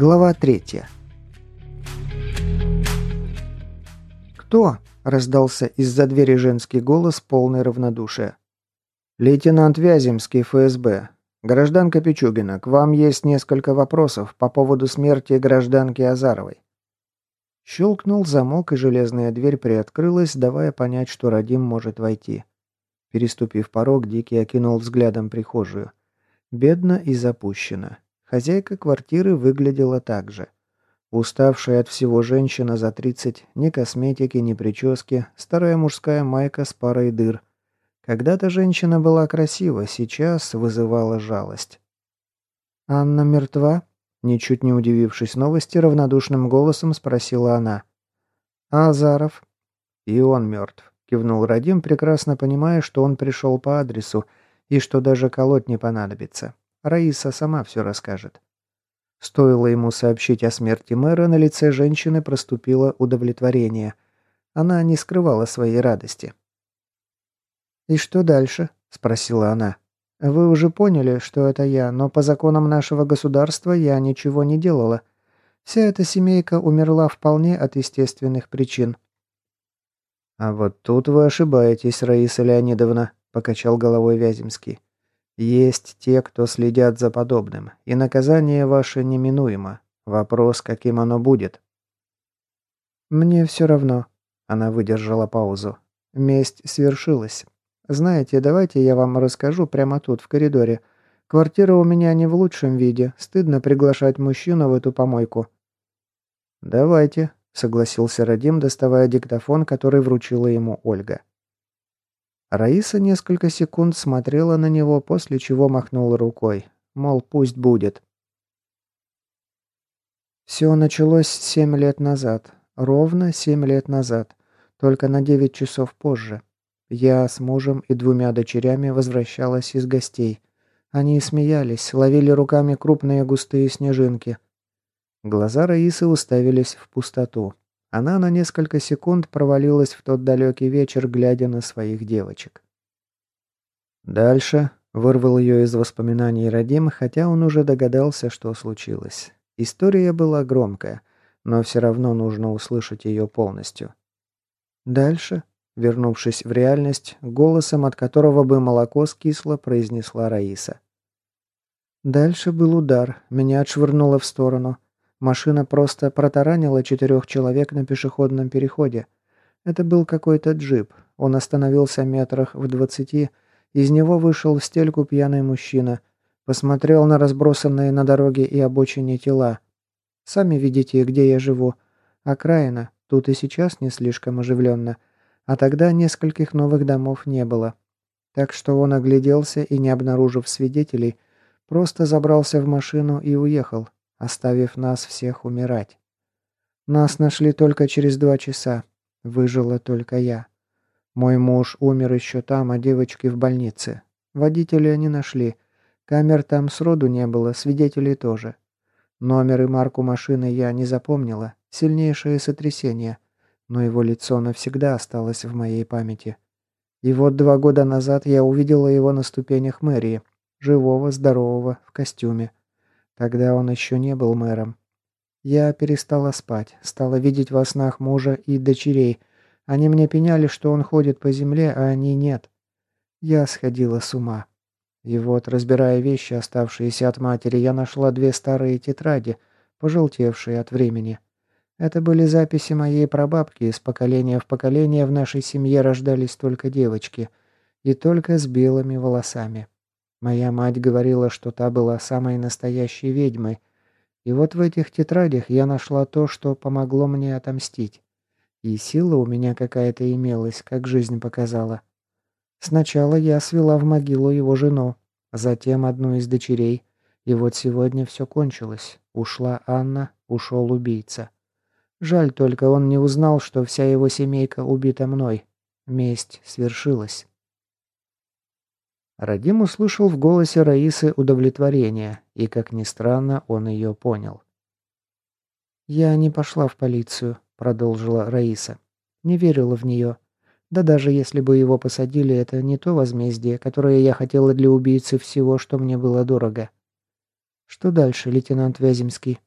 Глава третья. «Кто?» – раздался из-за двери женский голос, полный равнодушия. «Лейтенант Вяземский, ФСБ. Гражданка Пичугина, к вам есть несколько вопросов по поводу смерти гражданки Азаровой». Щелкнул замок, и железная дверь приоткрылась, давая понять, что Радим может войти. Переступив порог, Дикий окинул взглядом прихожую. Бедно и запущено. Хозяйка квартиры выглядела так же. Уставшая от всего женщина за 30, ни косметики, ни прически, старая мужская майка с парой дыр. Когда-то женщина была красива, сейчас вызывала жалость. «Анна мертва?» Ничуть не удивившись новости, равнодушным голосом спросила она. «А Азаров?» «И он мертв», — кивнул Радим, прекрасно понимая, что он пришел по адресу и что даже колоть не понадобится. Раиса сама все расскажет. Стоило ему сообщить о смерти мэра, на лице женщины проступило удовлетворение. Она не скрывала своей радости. «И что дальше?» – спросила она. «Вы уже поняли, что это я, но по законам нашего государства я ничего не делала. Вся эта семейка умерла вполне от естественных причин». «А вот тут вы ошибаетесь, Раиса Леонидовна», – покачал головой Вяземский. Есть те, кто следят за подобным, и наказание ваше неминуемо. Вопрос, каким оно будет. Мне все равно. Она выдержала паузу. Месть свершилась. Знаете, давайте я вам расскажу прямо тут, в коридоре. Квартира у меня не в лучшем виде. Стыдно приглашать мужчину в эту помойку. Давайте, согласился Радим, доставая диктофон, который вручила ему Ольга. Раиса несколько секунд смотрела на него, после чего махнула рукой. Мол, пусть будет. Все началось семь лет назад. Ровно семь лет назад. Только на девять часов позже. Я с мужем и двумя дочерями возвращалась из гостей. Они смеялись, ловили руками крупные густые снежинки. Глаза Раисы уставились в пустоту. Она на несколько секунд провалилась в тот далекий вечер, глядя на своих девочек. Дальше вырвал ее из воспоминаний Радим, хотя он уже догадался, что случилось. История была громкая, но все равно нужно услышать ее полностью. Дальше, вернувшись в реальность, голосом, от которого бы молоко скисло, произнесла Раиса. Дальше был удар, меня отшвырнуло в сторону. Машина просто протаранила четырех человек на пешеходном переходе. Это был какой-то джип. Он остановился метрах в двадцати. Из него вышел в стельку пьяный мужчина. Посмотрел на разбросанные на дороге и обочине тела. Сами видите, где я живу. Окраина. Тут и сейчас не слишком оживленно. А тогда нескольких новых домов не было. Так что он огляделся и, не обнаружив свидетелей, просто забрался в машину и уехал, оставив нас всех умирать. Нас нашли только через два часа. Выжила только я. Мой муж умер еще там, а девочки в больнице. Водителя не нашли. Камер там сроду не было, свидетелей тоже. Номер и марку машины я не запомнила. Сильнейшее сотрясение. Но его лицо навсегда осталось в моей памяти. И вот два года назад я увидела его на ступенях мэрии. Живого, здорового, в костюме. Тогда он еще не был мэром. Я перестала спать, стала видеть во снах мужа и дочерей. Они мне пеняли, что он ходит по земле, а они нет. Я сходила с ума. И вот, разбирая вещи, оставшиеся от матери, я нашла две старые тетради, пожелтевшие от времени. Это были записи моей прабабки, из поколения в поколение в нашей семье рождались только девочки. И только с белыми волосами. Моя мать говорила, что та была самой настоящей ведьмой. И вот в этих тетрадях я нашла то, что помогло мне отомстить. И сила у меня какая-то имелась, как жизнь показала. Сначала я свела в могилу его жену, затем одну из дочерей. И вот сегодня все кончилось. Ушла Анна, ушел убийца. Жаль только, он не узнал, что вся его семейка убита мной. Месть свершилась. Радим услышал в голосе Раисы удовлетворение, и, как ни странно, он ее понял. «Я не пошла в полицию», — продолжила Раиса. «Не верила в нее. Да даже если бы его посадили, это не то возмездие, которое я хотела для убийцы всего, что мне было дорого». «Что дальше, лейтенант Вяземский?»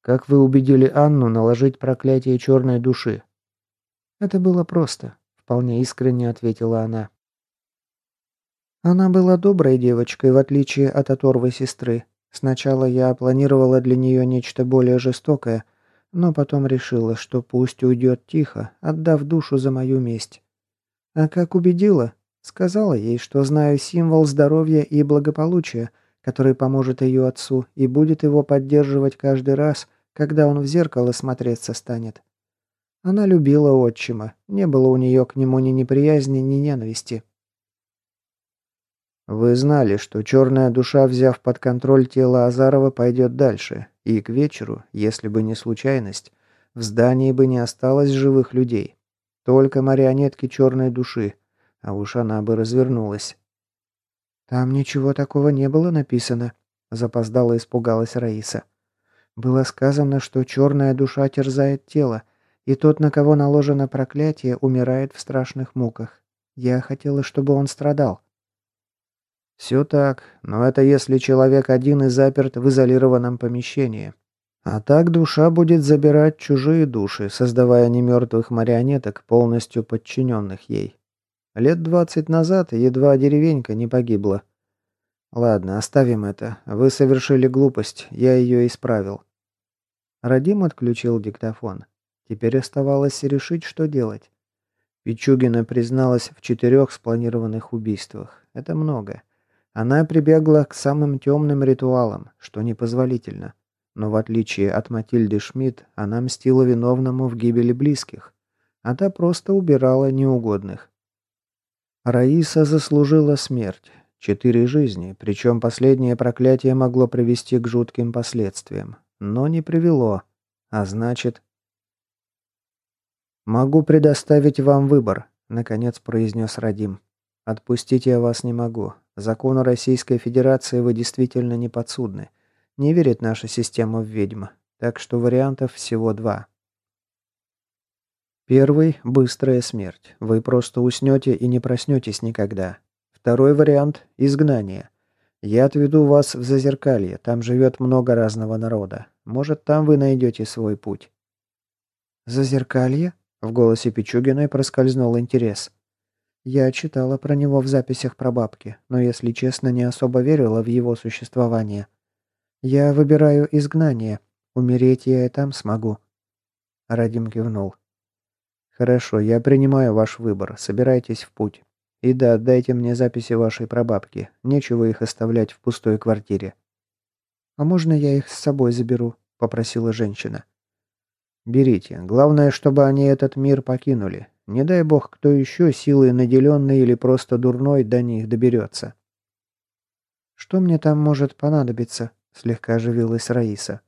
Как вы убедили Анну наложить проклятие черной души? Это было просто, вполне искренне ответила она. Она была доброй девочкой, в отличие от оторвой сестры. Сначала я планировала для нее нечто более жестокое, но потом решила, что пусть уйдет тихо, отдав душу за мою месть. А как убедила? Сказала ей, что знаю символ здоровья и благополучия, который поможет ее отцу и будет его поддерживать каждый раз, когда он в зеркало смотреться станет. Она любила отчима, не было у нее к нему ни неприязни, ни ненависти. Вы знали, что черная душа, взяв под контроль тело Азарова, пойдет дальше, и к вечеру, если бы не случайность, в здании бы не осталось живых людей. Только марионетки черной души, а уж она бы развернулась. «Там ничего такого не было написано», — запоздало испугалась Раиса. «Было сказано, что черная душа терзает тело, и тот, на кого наложено проклятие, умирает в страшных муках. Я хотела, чтобы он страдал». Все так, но это если человек один и заперт в изолированном помещении. А так душа будет забирать чужие души, создавая немертвых марионеток, полностью подчиненных ей. Лет двадцать назад едва деревенька не погибла. Ладно, оставим это. Вы совершили глупость, я ее исправил. Радим отключил диктофон. Теперь оставалось решить, что делать. Пичугина призналась в четырех спланированных убийствах. Это много. Она прибегла к самым темным ритуалам, что непозволительно. Но в отличие от Матильды Шмидт, она мстила виновному в гибели близких, а та просто убирала неугодных. Раиса заслужила смерть. Четыре жизни, причем последнее проклятие могло привести к жутким последствиям. Но не привело. А значит... «Могу предоставить вам выбор», — наконец произнес Радим. «Отпустить я вас не могу. Закону Российской Федерации вы действительно не подсудны. Не верит наша система в ведьм. Так что вариантов всего два. Первый – быстрая смерть. Вы просто уснете и не проснетесь никогда. Второй вариант – изгнание. Я отведу вас в Зазеркалье, там живет много разного народа. Может, там вы найдете свой путь. «Зазеркалье?» – в голосе Пичугиной проскользнул интерес. Я читала про него в записях про бабки, но, если честно, не особо верила в его существование. Я выбираю изгнание. Умереть я и там смогу. Радим кивнул. Хорошо, я принимаю ваш выбор. Собирайтесь в путь. И да, дайте мне записи вашей прабабки. Нечего их оставлять в пустой квартире. А можно я их с собой заберу? попросила женщина. Берите. Главное, чтобы они этот мир покинули. Не дай бог, кто еще силой наделенный или просто дурной до них доберется. «Что мне там может понадобиться?» – слегка оживилась Раиса.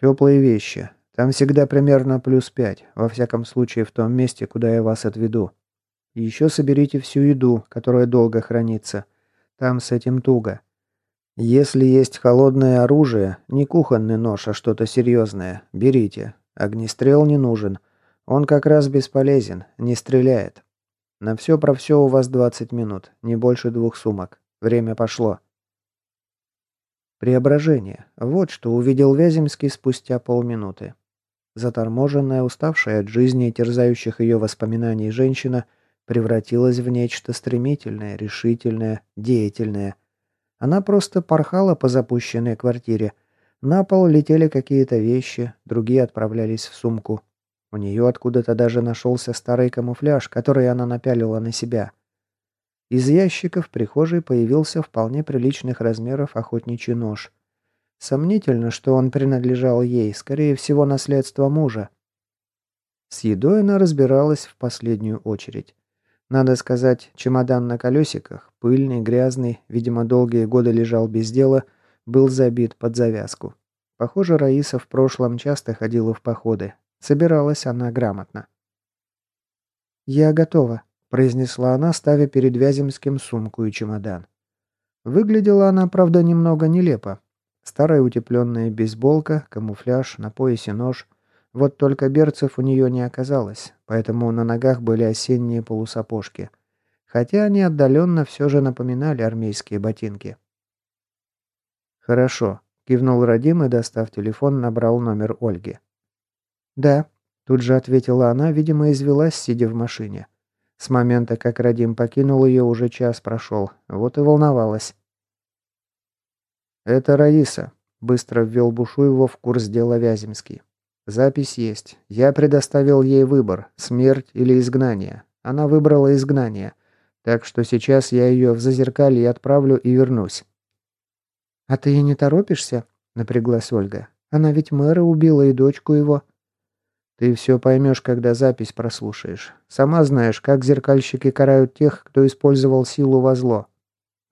«Теплые вещи. Там всегда примерно плюс пять, во всяком случае в том месте, куда я вас отведу. Еще соберите всю еду, которая долго хранится. Там с этим туго. Если есть холодное оружие, не кухонный нож, а что-то серьезное, берите. Огнестрел не нужен». Он как раз бесполезен, не стреляет. На все про все у вас 20 минут, не больше двух сумок. Время пошло. Преображение. Вот что увидел Вяземский спустя полминуты. Заторможенная, уставшая от жизни и терзающих ее воспоминаний женщина превратилась в нечто стремительное, решительное, деятельное. Она просто порхала по запущенной квартире. На пол летели какие-то вещи, другие отправлялись в сумку. У нее откуда-то даже нашелся старый камуфляж, который она напялила на себя. Из ящика в прихожей появился вполне приличных размеров охотничий нож. Сомнительно, что он принадлежал ей, скорее всего, наследство мужа. С едой она разбиралась в последнюю очередь. Надо сказать, чемодан на колесиках, пыльный, грязный, видимо, долгие годы лежал без дела, был забит под завязку. Похоже, Раиса в прошлом часто ходила в походы, Собиралась она грамотно. «Я готова», – произнесла она, ставя перед Вяземским сумку и чемодан. Выглядела она, правда, немного нелепо. Старая утепленная бейсболка, камуфляж, на поясе нож. Вот только берцев у нее не оказалось, поэтому на ногах были осенние полусапожки. Хотя они отдаленно все же напоминали армейские ботинки. «Хорошо», Кивнул Радим и, достав телефон, набрал номер Ольги. «Да», – тут же ответила она, видимо, извелась, сидя в машине. С момента, как Радим покинул ее, уже час прошел. Вот и волновалась. «Это Раиса», – быстро ввел Бушуева в курс дела Вяземский. «Запись есть. Я предоставил ей выбор – смерть или изгнание. Она выбрала изгнание. Так что сейчас я ее в зазеркалье отправлю и вернусь». «А ты не торопишься?» – напряглась Ольга. «Она ведь мэра убила и дочку его». «Ты все поймешь, когда запись прослушаешь. Сама знаешь, как зеркальщики карают тех, кто использовал силу во зло.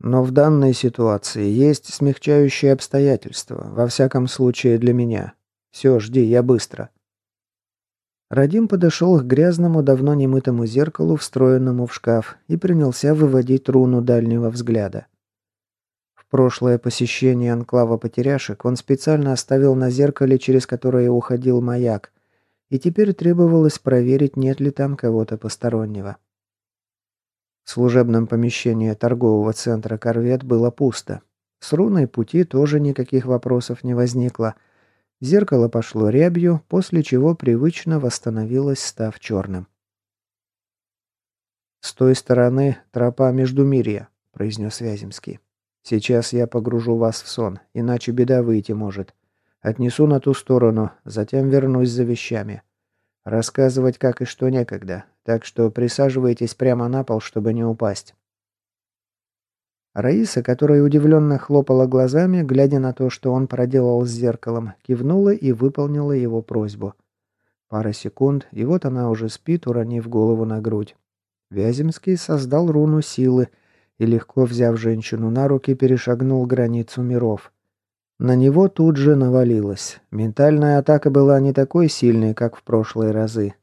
Но в данной ситуации есть смягчающие обстоятельства, во всяком случае для меня. Все, жди, я быстро». Радим подошел к грязному, давно немытому зеркалу, встроенному в шкаф, и принялся выводить руну дальнего взгляда. В прошлое посещение анклава потеряшек он специально оставил на зеркале, через которое уходил маяк, и теперь требовалось проверить, нет ли там кого-то постороннего. В служебном помещении торгового центра «Корвет» было пусто. С руной пути тоже никаких вопросов не возникло. Зеркало пошло рябью, после чего привычно восстановилось, став черным. «С той стороны тропа Междумирья», — произнес Вяземский. «Сейчас я погружу вас в сон, иначе беда выйти может. Отнесу на ту сторону, затем вернусь за вещами. Рассказывать как и что некогда, так что присаживайтесь прямо на пол, чтобы не упасть. Раиса, которая удивленно хлопала глазами, глядя на то, что он проделал с зеркалом, кивнула и выполнила его просьбу. Пара секунд, и вот она уже спит, уронив голову на грудь. Вяземский создал руну силы и, легко взяв женщину на руки, перешагнул границу миров. На него тут же навалилось. Ментальная атака была не такой сильной, как в прошлые разы.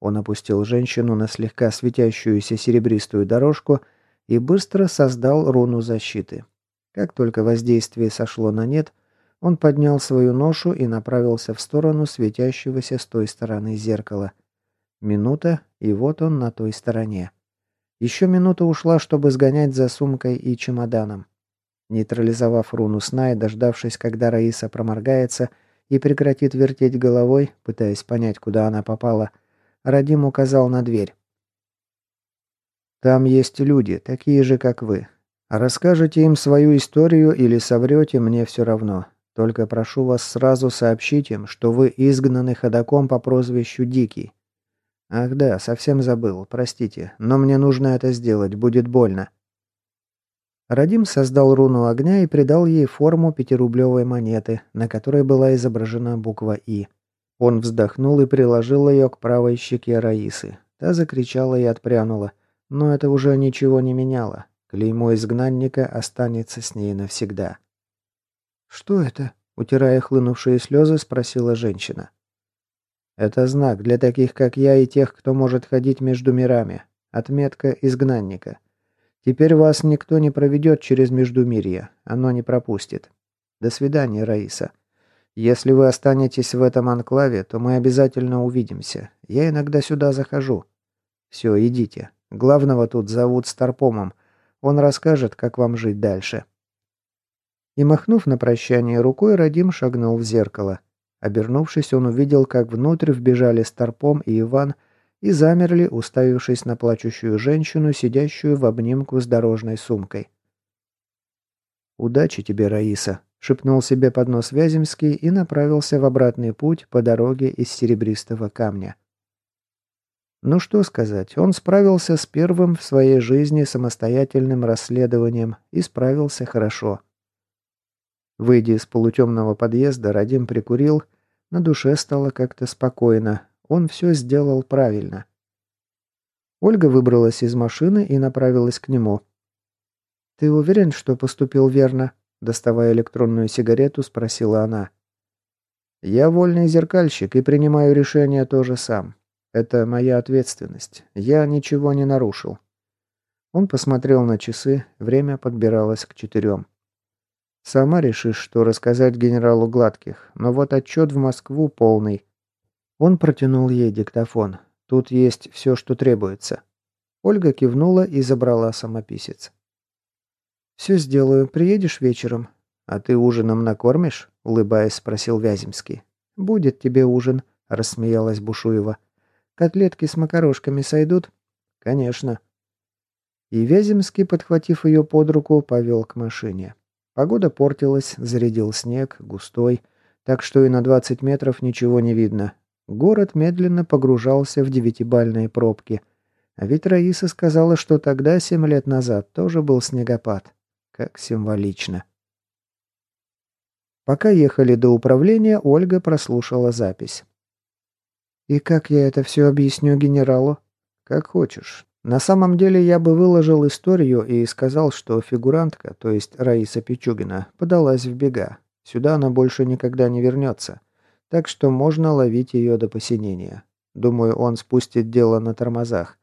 Он опустил женщину на слегка светящуюся серебристую дорожку и быстро создал руну защиты. Как только воздействие сошло на нет, он поднял свою ношу и направился в сторону светящегося с той стороны зеркала. Минута, и вот он на той стороне. Еще минута ушла, чтобы сгонять за сумкой и чемоданом. Нейтрализовав руну сна и дождавшись, когда Раиса проморгается и прекратит вертеть головой, пытаясь понять, куда она попала, Радим указал на дверь. «Там есть люди, такие же, как вы. Расскажете им свою историю или соврете, мне все равно. Только прошу вас сразу сообщить им, что вы изгнаны ходаком по прозвищу Дикий. Ах да, совсем забыл, простите, но мне нужно это сделать, будет больно». Радим создал руну огня и придал ей форму пятирублевой монеты, на которой была изображена буква «И». Он вздохнул и приложил ее к правой щеке Раисы. Та закричала и отпрянула. Но это уже ничего не меняло. Клеймо изгнанника останется с ней навсегда. «Что это?» – утирая хлынувшие слезы, спросила женщина. «Это знак для таких, как я, и тех, кто может ходить между мирами. Отметка изгнанника. Теперь вас никто не проведет через Междумирье. Оно не пропустит. До свидания, Раиса. Если вы останетесь в этом анклаве, то мы обязательно увидимся. Я иногда сюда захожу. Все, идите. Главного тут зовут Старпомом. Он расскажет, как вам жить дальше». И махнув на прощание рукой, Радим шагнул в зеркало. Обернувшись, он увидел, как внутрь вбежали Старпом и Иван, и замерли, уставившись на плачущую женщину, сидящую в обнимку с дорожной сумкой. «Удачи тебе, Раиса», — шепнул себе под нос Вяземский и направился в обратный путь по дороге из серебристого камня. Ну что сказать, он справился с первым в своей жизни самостоятельным расследованием и справился хорошо. Выйдя из полутемного подъезда, Радим прикурил, на душе стало как-то спокойно, он все сделал правильно. Ольга выбралась из машины и направилась к нему. «Ты уверен, что поступил верно?» Доставая электронную сигарету, спросила она. «Я вольный зеркальщик и принимаю решение тоже сам. Это моя ответственность. Я ничего не нарушил». Он посмотрел на часы, время подбиралось к четырем. «Сама решишь, что рассказать генералу Гладких, но вот отчет в Москву полный. Он протянул ей диктофон. «Тут есть все, что требуется». Ольга кивнула и забрала самописец. «Все сделаю. Приедешь вечером. А ты ужином накормишь?» – улыбаясь, спросил Вяземский. «Будет тебе ужин», – рассмеялась Бушуева. «Котлетки с макарошками сойдут?» «Конечно». И Вяземский, подхватив ее под руку, повел к машине. Погода портилась, зарядил снег, густой, так что и на 20 метров ничего не видно. Город медленно погружался в девятибальные пробки. А ведь Раиса сказала, что тогда, семь лет назад, тоже был снегопад. Как символично. Пока ехали до управления, Ольга прослушала запись. «И как я это все объясню генералу?» «Как хочешь. На самом деле я бы выложил историю и сказал, что фигурантка, то есть Раиса Пичугина, подалась в бега. Сюда она больше никогда не вернется. Так что можно ловить ее до посинения. Думаю, он спустит дело на тормозах.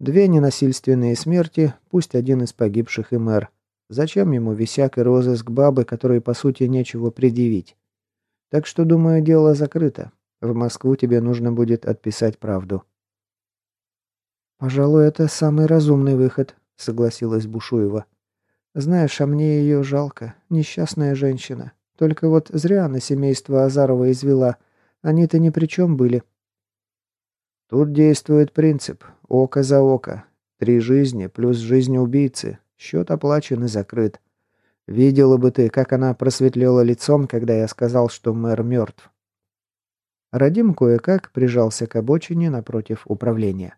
Две ненасильственные смерти, пусть один из погибших и мэр. Зачем ему висяк и розыск бабы, которой по сути нечего предъявить? Так что, думаю, дело закрыто. В Москву тебе нужно будет отписать правду. «Пожалуй, это самый разумный выход», — согласилась Бушуева. «Знаешь, а мне ее жалко. Несчастная женщина. Только вот зря она семейство Азарова извела. Они-то ни при чем были». «Тут действует принцип. Око за око. Три жизни плюс жизнь убийцы. Счет оплачен и закрыт. Видела бы ты, как она просветлела лицом, когда я сказал, что мэр мертв». Радим кое-как прижался к обочине напротив управления.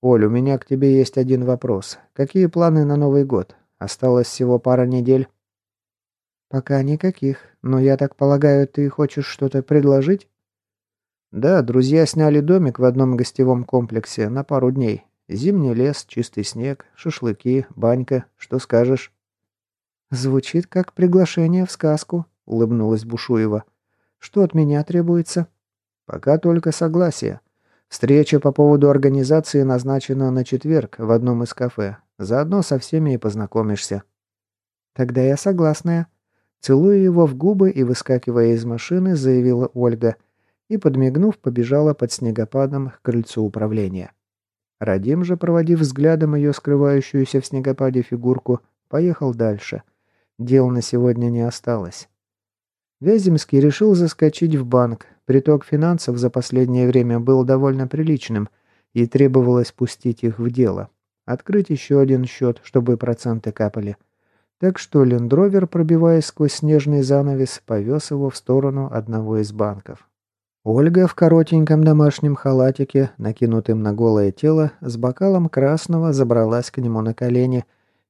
«Оль, у меня к тебе есть один вопрос. Какие планы на Новый год? Осталось всего пара недель?» «Пока никаких. Но я так полагаю, ты хочешь что-то предложить?» «Да, друзья сняли домик в одном гостевом комплексе на пару дней. Зимний лес, чистый снег, шашлыки, банька. Что скажешь?» «Звучит как приглашение в сказку», — улыбнулась Бушуева. «Что от меня требуется?» «Пока только согласие. Встреча по поводу организации назначена на четверг в одном из кафе. Заодно со всеми и познакомишься». «Тогда я согласная». Целуя его в губы и выскакивая из машины, заявила Ольга и, подмигнув, побежала под снегопадом к крыльцу управления. Радим же, проводив взглядом ее скрывающуюся в снегопаде фигурку, поехал дальше. Дел на сегодня не осталось. Вяземский решил заскочить в банк, Приток финансов за последнее время был довольно приличным, и требовалось пустить их в дело. Открыть еще один счет, чтобы проценты капали. Так что лендровер, пробиваясь сквозь снежный занавес, повез его в сторону одного из банков. Ольга в коротеньком домашнем халатике, накинутым на голое тело, с бокалом красного забралась к нему на колени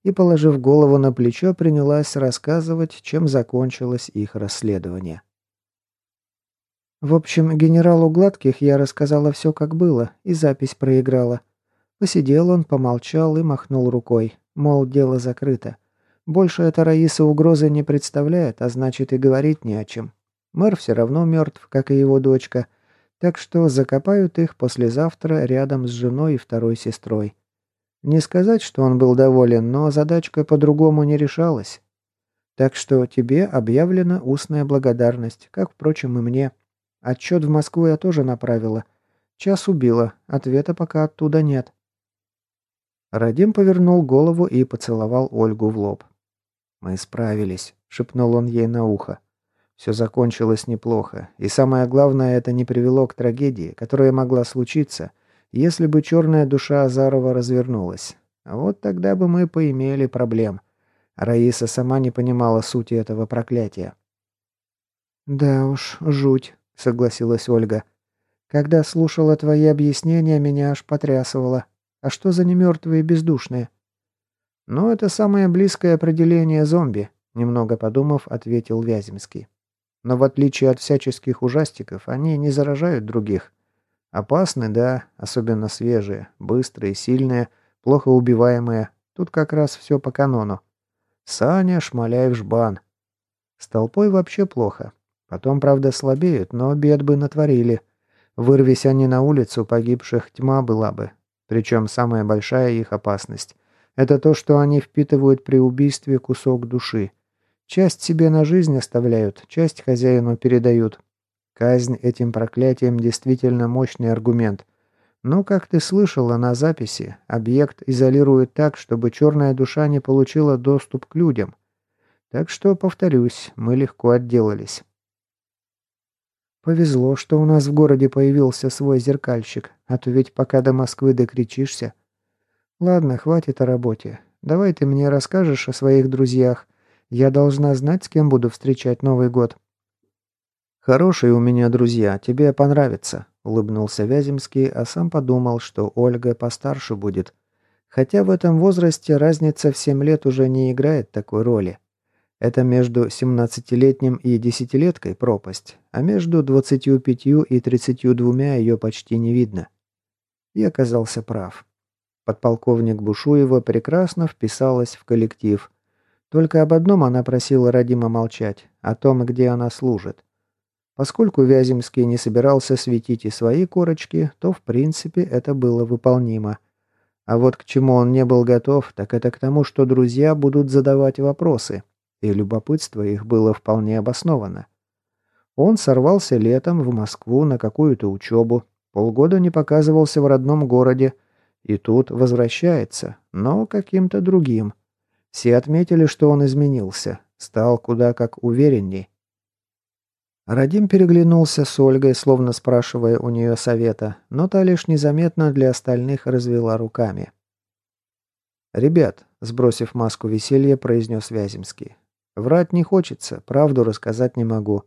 и, положив голову на плечо, принялась рассказывать, чем закончилось их расследование. В общем, генералу Гладких я рассказала все, как было, и запись проиграла. Посидел он, помолчал и махнул рукой, мол, дело закрыто. Больше эта Раиса угрозы не представляет, а значит и говорить не о чем. Мэр все равно мертв, как и его дочка, так что закопают их послезавтра рядом с женой и второй сестрой. Не сказать, что он был доволен, но задачка по-другому не решалась. Так что тебе объявлена устная благодарность, как, впрочем, и мне. Отчет в Москву я тоже направила. Час убила, ответа пока оттуда нет. Радим повернул голову и поцеловал Ольгу в лоб. «Мы справились», — шепнул он ей на ухо. «Все закончилось неплохо, и самое главное, это не привело к трагедии, которая могла случиться, если бы черная душа Азарова развернулась. А вот тогда бы мы поимели проблем. Раиса сама не понимала сути этого проклятия». «Да уж, жуть», — согласилась Ольга. «Когда слушала твои объяснения, меня аж потрясывало. А что за немертвые бездушные?» «Ну, это самое близкое определение зомби», — немного подумав, ответил Вяземский. «Но в отличие от всяческих ужастиков, они не заражают других. Опасны, да, особенно свежие, быстрые, сильные, плохо убиваемые. Тут как раз все по канону. Саня, Шмаляев, Жбан. С толпой вообще плохо. Потом, правда, слабеют, но бед бы натворили. Вырвись они на улицу, погибших тьма была бы. Причем самая большая их опасность – это то, что они впитывают при убийстве кусок души. Часть себе на жизнь оставляют, часть хозяину передают. Казнь этим проклятием действительно мощный аргумент. Но, как ты слышала на записи, объект изолируют так, чтобы черная душа не получила доступ к людям. Так что, повторюсь, мы легко отделались. Повезло, что у нас в городе появился свой зеркальщик, а то ведь пока до Москвы докричишься. Ладно, хватит о работе. Давай ты мне расскажешь о своих друзьях. Я должна знать, с кем буду встречать Новый год. Хорошие у меня друзья, тебе понравится, улыбнулся Вяземский, а сам подумал, что Ольга постарше будет. Хотя в этом возрасте разница в 7 лет уже не играет такой роли. Это между 17-летним и десятилеткой пропасть, а между 25 и 32 ее почти не видно. И оказался прав. Подполковник Бушуева прекрасно вписалась в коллектив. Только об одном она просила Радима молчать, о том, где она служит. Поскольку Вяземский не собирался светить и свои корочки, то в принципе это было выполнимо. А вот к чему он не был готов, так это к тому, что друзья будут задавать вопросы – и любопытство их было вполне обосновано. Он сорвался летом в Москву на какую-то учебу, полгода не показывался в родном городе, и тут возвращается, но каким-то другим. Все отметили, что он изменился, стал куда как уверенней. Радим переглянулся с Ольгой, словно спрашивая у нее совета, но та лишь незаметно для остальных развела руками. «Ребят», — сбросив маску веселья, произнес Вяземский, Врать не хочется, правду рассказать не могу.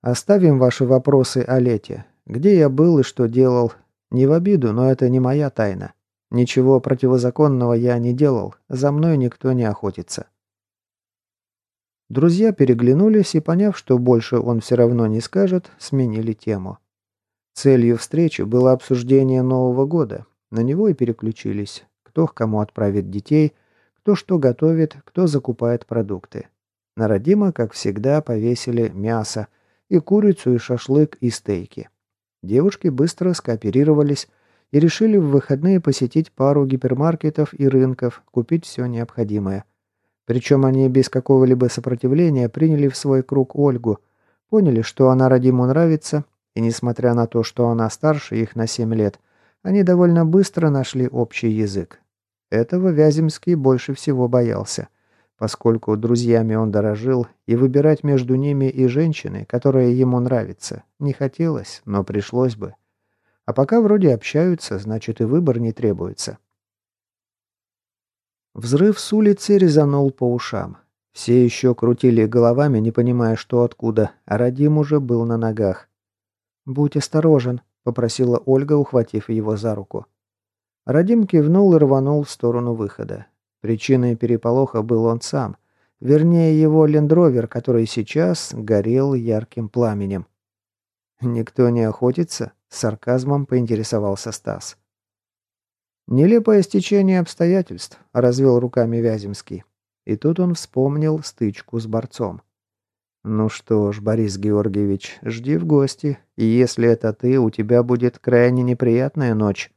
Оставим ваши вопросы о лете. Где я был и что делал? Не в обиду, но это не моя тайна. Ничего противозаконного я не делал, за мной никто не охотится. Друзья переглянулись и, поняв, что больше он все равно не скажет, сменили тему. Целью встречи было обсуждение Нового года. На него и переключились. Кто к кому отправит детей, кто что готовит, кто закупает продукты. На Родима, как всегда, повесили мясо, и курицу, и шашлык, и стейки. Девушки быстро скооперировались и решили в выходные посетить пару гипермаркетов и рынков, купить все необходимое. Причем они без какого-либо сопротивления приняли в свой круг Ольгу, поняли, что она Радиму нравится, и несмотря на то, что она старше их на 7 лет, они довольно быстро нашли общий язык. Этого Вяземский больше всего боялся поскольку друзьями он дорожил, и выбирать между ними и женщиной, которая ему нравится, не хотелось, но пришлось бы. А пока вроде общаются, значит и выбор не требуется. Взрыв с улицы резанул по ушам. Все еще крутили головами, не понимая, что откуда, а Радим уже был на ногах. «Будь осторожен», — попросила Ольга, ухватив его за руку. Радим кивнул и рванул в сторону выхода. Причиной переполоха был он сам. Вернее, его лендровер, который сейчас горел ярким пламенем. «Никто не охотится?» – с сарказмом поинтересовался Стас. «Нелепое стечение обстоятельств», – развел руками Вяземский. И тут он вспомнил стычку с борцом. «Ну что ж, Борис Георгиевич, жди в гости, и если это ты, у тебя будет крайне неприятная ночь».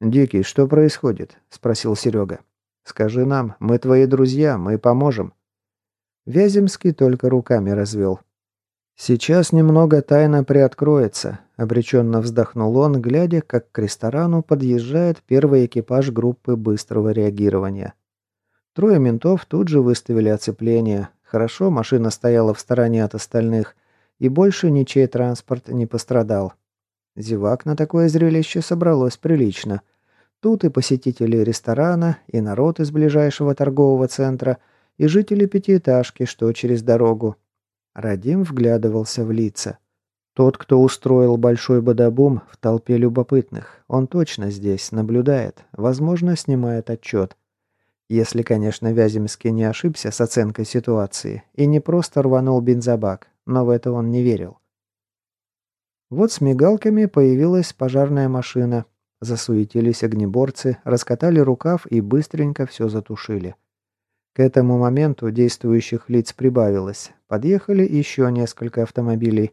«Дикий, что происходит?» – спросил Серега. Скажи нам, мы твои друзья, мы поможем». Вяземский только руками развел. «Сейчас немного тайна приоткроется», — обреченно вздохнул он, глядя, как к ресторану подъезжает первый экипаж группы быстрого реагирования. Трое ментов тут же выставили оцепление. Хорошо, машина стояла в стороне от остальных, и больше ничей транспорт не пострадал. Зевак на такое зрелище собралось прилично. Тут и посетители ресторана, и народ из ближайшего торгового центра, и жители пятиэтажки, что через дорогу. Радим вглядывался в лица. Тот, кто устроил большой бадабум в толпе любопытных, он точно здесь, наблюдает, возможно, снимает отчет. Если, конечно, Вяземский не ошибся с оценкой ситуации и не просто рванул бензобак, но в это он не верил. Вот с мигалками появилась пожарная машина, Засуетились огнеборцы, раскатали рукав и быстренько все затушили. К этому моменту действующих лиц прибавилось. Подъехали еще несколько автомобилей.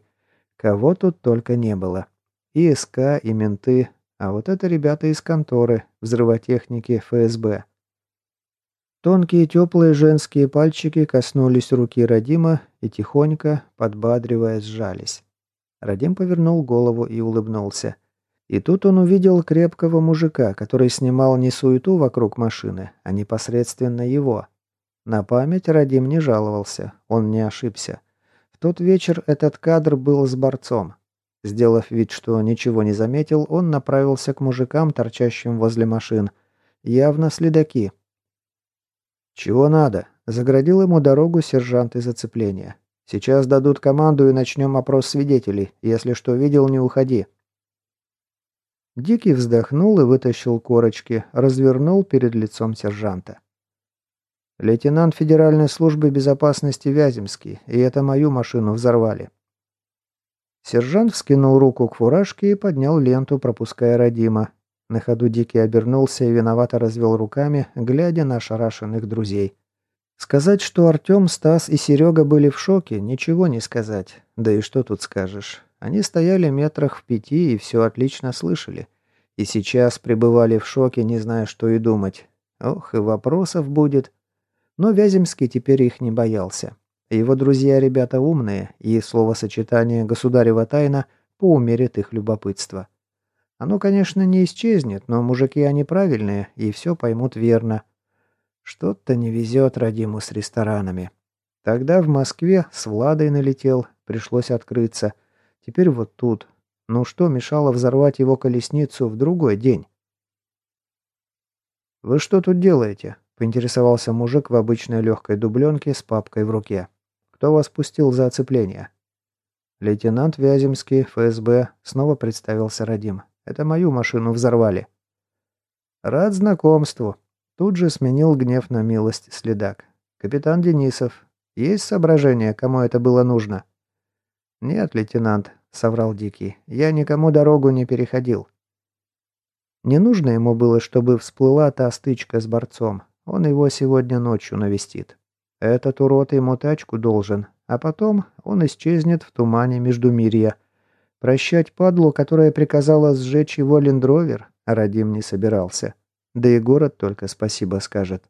Кого тут только не было. И СК, и менты, а вот это ребята из конторы, взрывотехники ФСБ. Тонкие теплые женские пальчики коснулись руки Радима и тихонько, подбадривая, сжались. Радим повернул голову и улыбнулся. И тут он увидел крепкого мужика, который снимал не суету вокруг машины, а непосредственно его. На память Радим не жаловался, он не ошибся. В тот вечер этот кадр был с борцом. Сделав вид, что ничего не заметил, он направился к мужикам, торчащим возле машин. Явно следаки. «Чего надо?» – заградил ему дорогу сержант из оцепления. «Сейчас дадут команду и начнем опрос свидетелей. Если что видел, не уходи». Дикий вздохнул и вытащил корочки, развернул перед лицом сержанта. «Лейтенант Федеральной службы безопасности Вяземский, и это мою машину взорвали». Сержант вскинул руку к фуражке и поднял ленту, пропуская Родима. На ходу Дикий обернулся и виновато развел руками, глядя на ошарашенных друзей. Сказать, что Артем, Стас и Серега были в шоке, ничего не сказать. Да и что тут скажешь. Они стояли метрах в пяти и все отлично слышали. И сейчас пребывали в шоке, не зная, что и думать. Ох, и вопросов будет. Но Вяземский теперь их не боялся. Его друзья ребята умные, и словосочетание «государева тайна» поумерит их любопытство. Оно, конечно, не исчезнет, но мужики они правильные и все поймут верно. Что-то не везет Радиму с ресторанами. Тогда в Москве с Владой налетел, пришлось открыться – Теперь вот тут. Ну что мешало взорвать его колесницу в другой день? «Вы что тут делаете?» – поинтересовался мужик в обычной легкой дубленке с папкой в руке. «Кто вас пустил за оцепление?» «Лейтенант Вяземский, ФСБ», – снова представился Радим. «Это мою машину взорвали». «Рад знакомству», – тут же сменил гнев на милость следак. «Капитан Денисов, есть соображение, кому это было нужно?» «Нет, лейтенант, — соврал Дикий. «Я никому дорогу не переходил». Не нужно ему было, чтобы всплыла та стычка с борцом. Он его сегодня ночью навестит. Этот урод ему тачку должен, а потом он исчезнет в тумане между мирья. Прощать падлу, которая приказала сжечь его лендровер, Радим не собирался. Да и город только спасибо скажет.